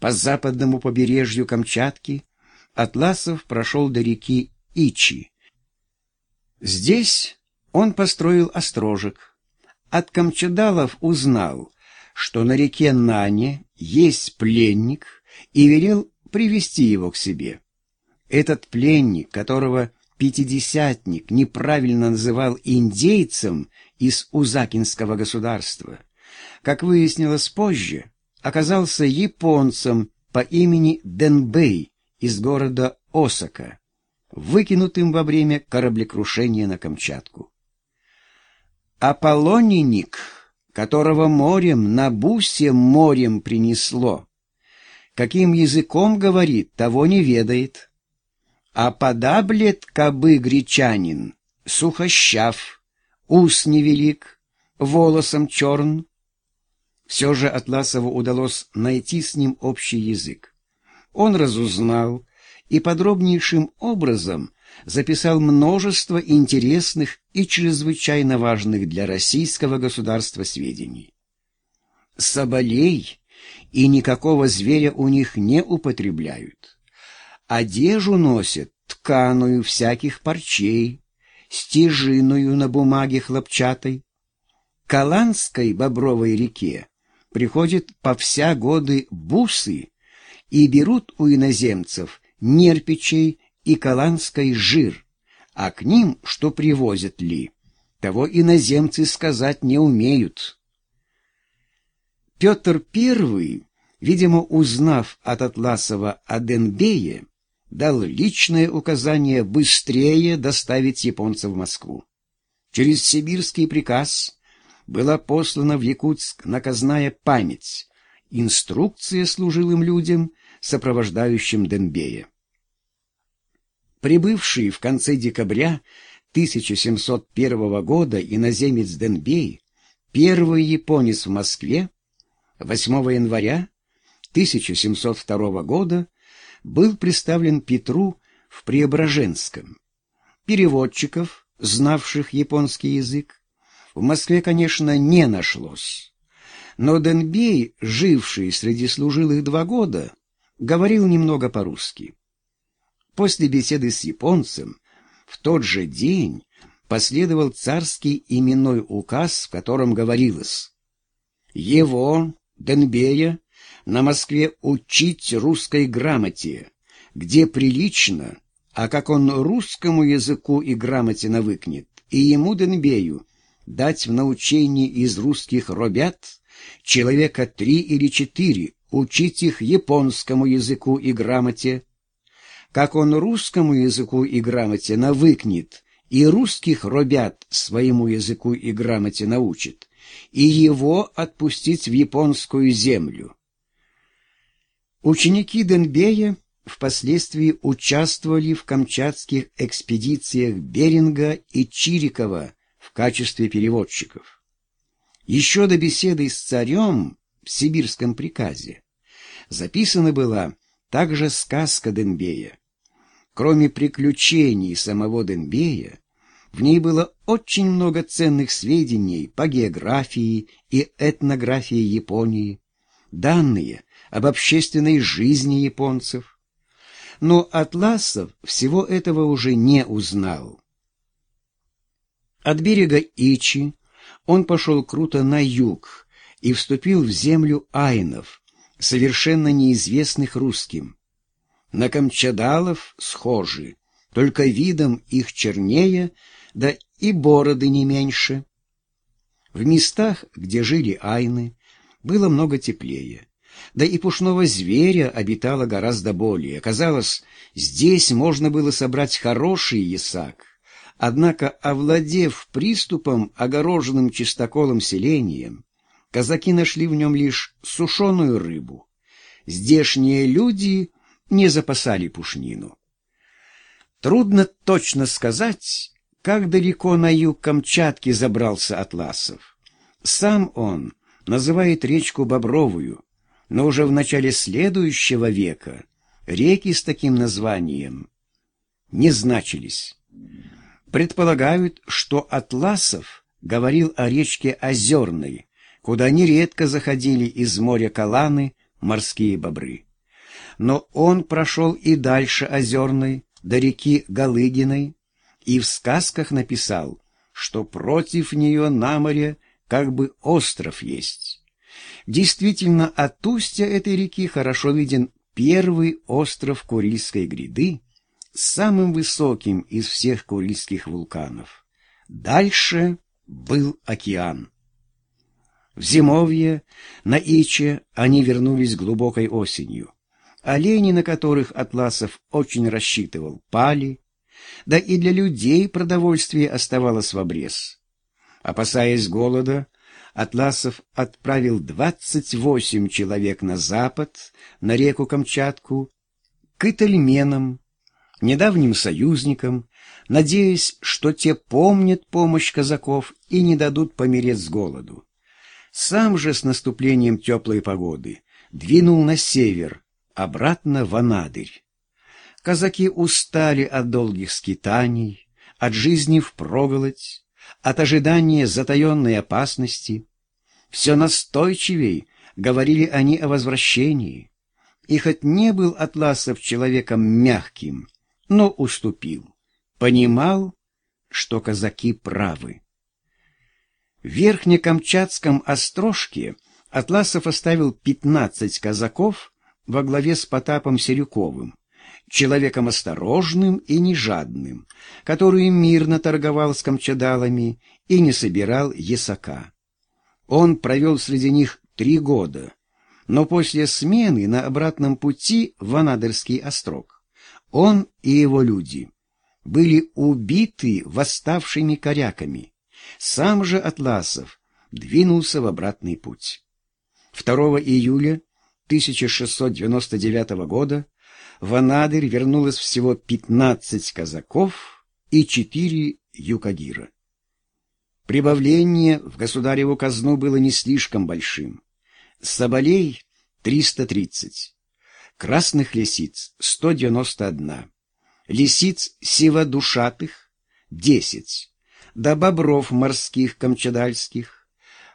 по западному побережью Камчатки Атласов прошел до реки Ичи. Здесь он построил острожек. От камчадалов узнал, что на реке Нане есть пленник, и велел привести его к себе. Этот пленник, которого пятидесятник неправильно называл индейцем из Узакинского государства, как выяснилось позже, оказался японцем по имени Денбей из города Осака, выкинутым во время кораблекрушения на Камчатку. Аполлониник, которого морем на бусе морем принесло, каким языком говорит, того не ведает. А подаблет кобы гречанин, сухощав, ус невелик, волосом черн. Все же Атласову удалось найти с ним общий язык. Он разузнал и подробнейшим образом записал множество интересных и чрезвычайно важных для российского государства сведений. Соболей и никакого зверя у них не употребляют. Одежу носят тканую всяких парчей, стежиную на бумаге хлопчатой. К Аланской бобровой реке приходят по вся годы бусы и берут у иноземцев нерпичей и каланской жир, а к ним что привозят ли, того иноземцы сказать не умеют. Петр I, видимо, узнав от Атласова о Денбее, дал личное указание быстрее доставить японцев в Москву. Через сибирский приказ была послана в Якутск наказная память, инструкция служилым людям, сопровождающим Денбея. Прибывший в конце декабря 1701 года иноземец Денбей, первый японец в Москве, 8 января 1702 года был представлен Петру в Преображенском. Переводчиков, знавших японский язык, в Москве, конечно, не нашлось. Но Денбей, живший среди служилых два года, говорил немного по-русски. После беседы с японцем в тот же день последовал царский именной указ, в котором говорилось «Его, Денбея, на Москве учить русской грамоте, где прилично, а как он русскому языку и грамоте навыкнет, и ему, Денбею, дать в научении из русских робят человека три или четыре, учить их японскому языку и грамоте, как он русскому языку и грамоте навыкнет, и русских робят своему языку и грамоте научит, и его отпустить в японскую землю. Ученики Денбея впоследствии участвовали в камчатских экспедициях Беринга и Чирикова в качестве переводчиков. Еще до беседы с царем в сибирском приказе записана была также сказка Денбея. Кроме приключений самого Денбея, в ней было очень много ценных сведений по географии и этнографии Японии, данные об общественной жизни японцев. Но Атласов всего этого уже не узнал. От берега Ичи он пошел круто на юг и вступил в землю айнов, совершенно неизвестных русским. На камчадалов схожи, только видом их чернее, да и бороды не меньше. В местах, где жили айны, было много теплее. Да и пушного зверя обитало гораздо более. Казалось, здесь можно было собрать хороший ясак. Однако, овладев приступом, огороженным чистоколом селением, казаки нашли в нем лишь сушеную рыбу. Здешние люди не запасали пушнину. Трудно точно сказать, как далеко на юг Камчатки забрался Атласов. Сам он называет речку Бобровую, но уже в начале следующего века реки с таким названием не значились. Предполагают, что Атласов говорил о речке Озерной, куда нередко заходили из моря Каланы морские бобры. но он прошел и дальше Озерной, до реки Галыгиной, и в сказках написал, что против нее на море как бы остров есть. Действительно, от устья этой реки хорошо виден первый остров Курильской гряды, самым высоким из всех Курильских вулканов. Дальше был океан. В зимовье на Иче они вернулись глубокой осенью. Олени, на которых Атласов очень рассчитывал, пали, да и для людей продовольствие оставалось в обрез. Опасаясь голода, Атласов отправил 28 человек на запад, на реку Камчатку, к итальменам, недавним союзникам, надеясь, что те помнят помощь казаков и не дадут помереть с голоду. Сам же с наступлением теплой погоды двинул на север, обратно в Анадырь. Казаки устали от долгих скитаний, от жизни впроголодь, от ожидания затаенной опасности. Все настойчивей говорили они о возвращении. И хоть не был Атласов человеком мягким, но уступил, понимал, что казаки правы. В Верхнекамчатском острожке Атласов оставил пятнадцать казаков во главе с Потапом Серюковым, человеком осторожным и нежадным, который мирно торговал с камчадалами и не собирал ясака. Он провел среди них три года, но после смены на обратном пути в Анадырский острог он и его люди были убиты восставшими коряками. Сам же Атласов двинулся в обратный путь. 2 июля 1699 года в Анадырь вернулось всего 15 казаков и 4 юкагира. Прибавление в государеву казну было не слишком большим. Соболей — 330, красных лисиц — 191, лисиц сиводушатых — 10, да бобров морских камчадальских,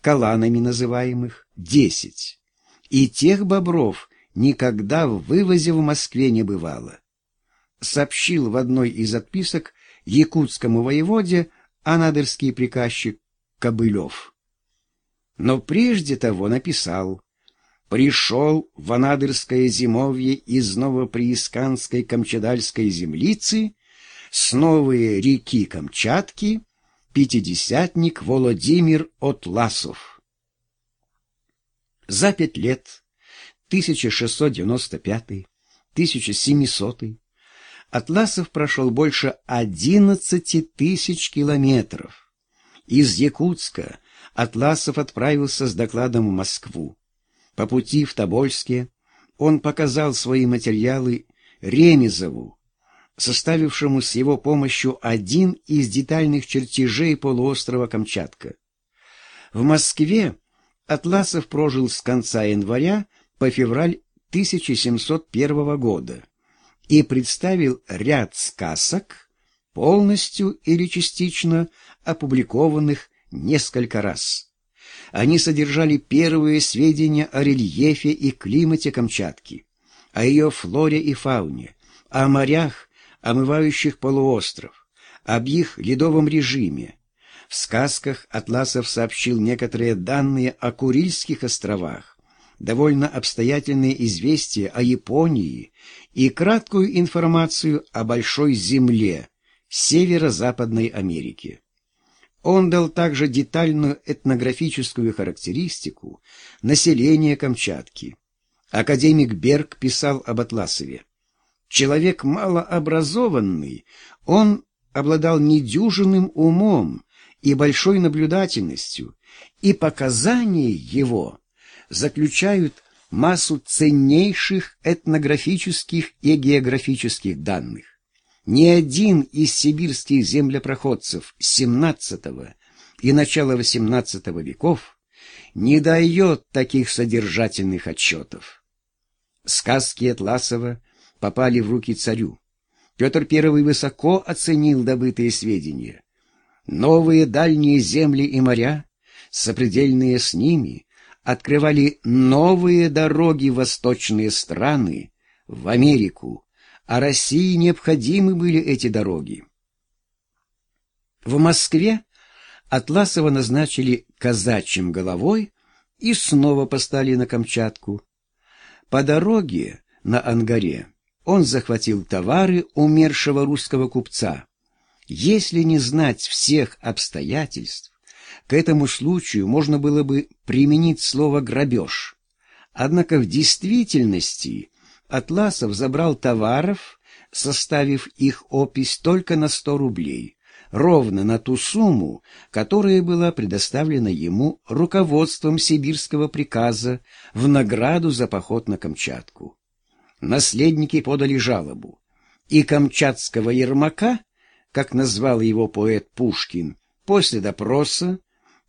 каланами называемых — 10, и тех бобров никогда в вывозе в Москве не бывало. Сообщил в одной из отписок якутскому воеводе анадырский приказчик Кобылев. Но прежде того написал «Пришел в анадырское зимовье из новоприисканской камчадальской землицы с новые реки Камчатки пятидесятник Володимир Отласов». За пять лет 1695-1700 Атласов прошел больше 11 тысяч километров. Из Якутска Атласов отправился с докладом в Москву. По пути в Тобольске он показал свои материалы Ремезову, составившему с его помощью один из детальных чертежей полуострова Камчатка. В Москве Атласов прожил с конца января по февраль 1701 года и представил ряд сказок, полностью или частично опубликованных несколько раз. Они содержали первые сведения о рельефе и климате Камчатки, о ее флоре и фауне, о морях, омывающих полуостров, об их ледовом режиме. В сказках Атласов сообщил некоторые данные о Курильских островах, довольно обстоятельные известия о Японии и краткую информацию о Большой Земле Северо-Западной Америки. Он дал также детальную этнографическую характеристику населения Камчатки. Академик Берг писал об Атласове. Человек малообразованный, он обладал недюжинным умом и большой наблюдательностью, и показания его заключают массу ценнейших этнографических и географических данных. Ни один из сибирских землепроходцев XVII и начала XVIII веков не дает таких содержательных отчетов. Сказки Атласова попали в руки царю. Петр I высоко оценил добытые сведения. Новые дальние земли и моря, сопредельные с ними, открывали новые дороги в восточные страны, в Америку, а России необходимы были эти дороги. В Москве Атласова назначили казачьим головой и снова поставили на Камчатку. По дороге на Ангаре он захватил товары умершего русского купца. Если не знать всех обстоятельств, к этому случаю можно было бы применить слово «грабеж». Однако в действительности Атласов забрал товаров, составив их опись только на сто рублей, ровно на ту сумму, которая была предоставлена ему руководством сибирского приказа в награду за поход на Камчатку. Наследники подали жалобу, и камчатского Ермака, как назвал его поэт Пушкин, после допроса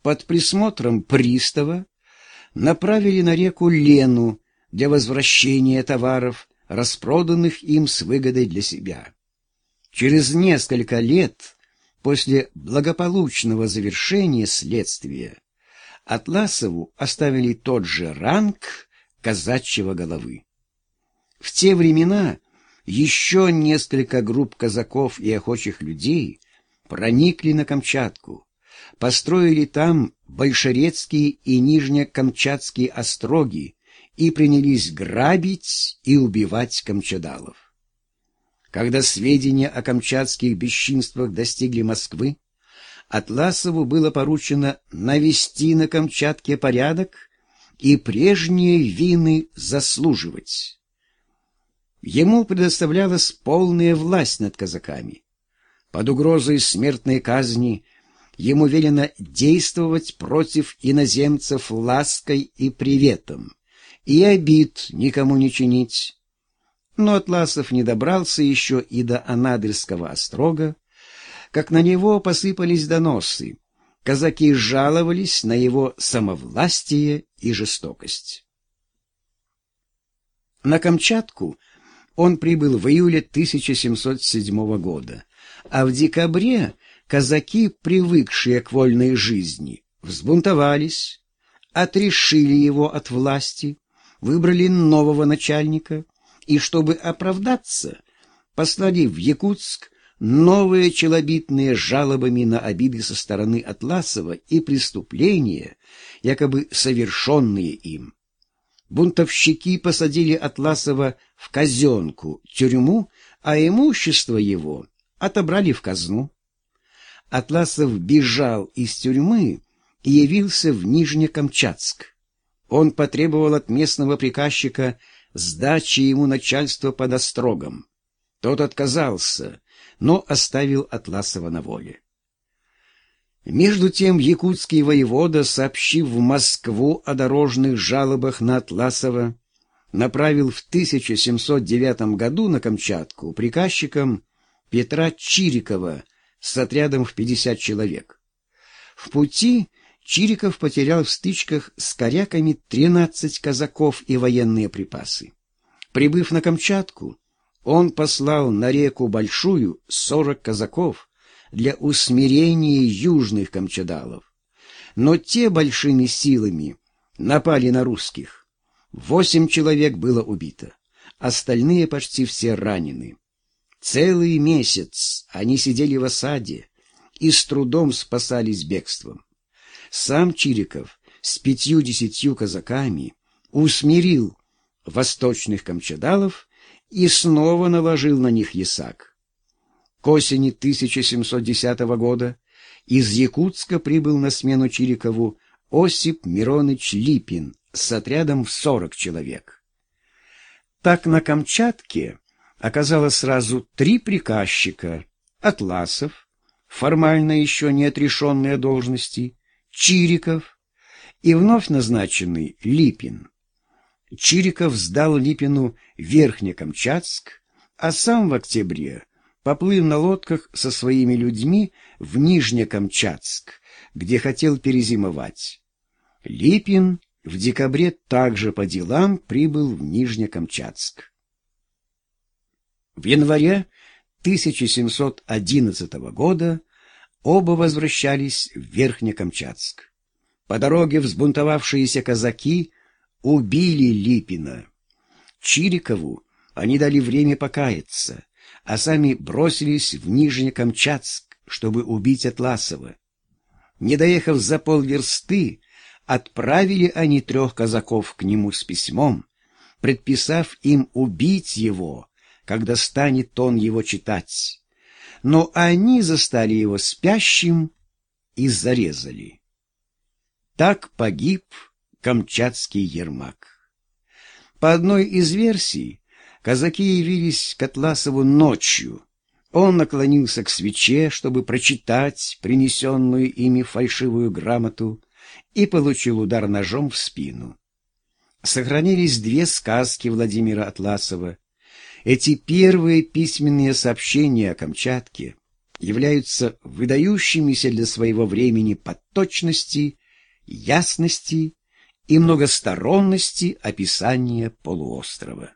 под присмотром пристава направили на реку Лену для возвращения товаров, распроданных им с выгодой для себя. Через несколько лет После благополучного завершения следствия Атласову оставили тот же ранг казачьего головы. В те времена еще несколько групп казаков и охочих людей проникли на Камчатку, построили там Большерецкие и Нижнекамчатские остроги и принялись грабить и убивать камчадалов. Когда сведения о камчатских бесчинствах достигли Москвы, Атласову было поручено навести на Камчатке порядок и прежние вины заслуживать. Ему предоставлялась полная власть над казаками. Под угрозой смертной казни ему велено действовать против иноземцев лаской и приветом, и обид никому не чинить, но Атласов не добрался еще и до Анадырского острога, как на него посыпались доносы. Казаки жаловались на его самовластие и жестокость. На Камчатку он прибыл в июле 1707 года, а в декабре казаки, привыкшие к вольной жизни, взбунтовались, отрешили его от власти, выбрали нового начальника — и, чтобы оправдаться, послали в Якутск новые челобитные жалобами на обиды со стороны Атласова и преступления, якобы совершенные им. Бунтовщики посадили Атласова в казенку, тюрьму, а имущество его отобрали в казну. Атласов бежал из тюрьмы и явился в Нижнекамчатск. Он потребовал от местного приказчика сдачи ему начальства под острогом. Тот отказался, но оставил Атласова на воле. Между тем якутский воевода, сообщив в Москву о дорожных жалобах на Атласова, направил в 1709 году на Камчатку приказчиком Петра Чирикова с отрядом в 50 человек. В пути Чириков потерял в стычках с коряками 13 казаков и военные припасы. Прибыв на Камчатку, он послал на реку Большую 40 казаков для усмирения южных камчадалов. Но те большими силами напали на русских. Восемь человек было убито, остальные почти все ранены. Целый месяц они сидели в осаде и с трудом спасались бегством. Сам Чириков с пятью-десятью казаками усмирил восточных камчадалов и снова наложил на них ясак. К осени 1710 года из Якутска прибыл на смену Чирикову Осип Мироныч Липин с отрядом в сорок человек. Так на Камчатке оказалось сразу три приказчика — Атласов, формально еще не отрешенные должности, Чириков и вновь назначенный Липин. Чириков сдал Липину Верхнекамчатск, а сам в октябре поплыл на лодках со своими людьми в Нижнекамчатск, где хотел перезимовать. Липин в декабре также по делам прибыл в Нижнекамчатск. В январе 1711 года Оба возвращались в Верхнекамчатск. По дороге взбунтовавшиеся казаки убили Липина. Чирикову они дали время покаяться, а сами бросились в Нижнекамчатск, чтобы убить Атласова. Не доехав за полверсты, отправили они трех казаков к нему с письмом, предписав им убить его, когда станет он его читать. Но они застали его спящим и зарезали. Так погиб камчатский Ермак. По одной из версий, казаки явились к Атласову ночью. Он наклонился к свече, чтобы прочитать принесенную ими фальшивую грамоту, и получил удар ножом в спину. Сохранились две сказки Владимира Атласова. Эти первые письменные сообщения о Камчатке являются выдающимися для своего времени по точности, ясности и многосторонности описания полуострова.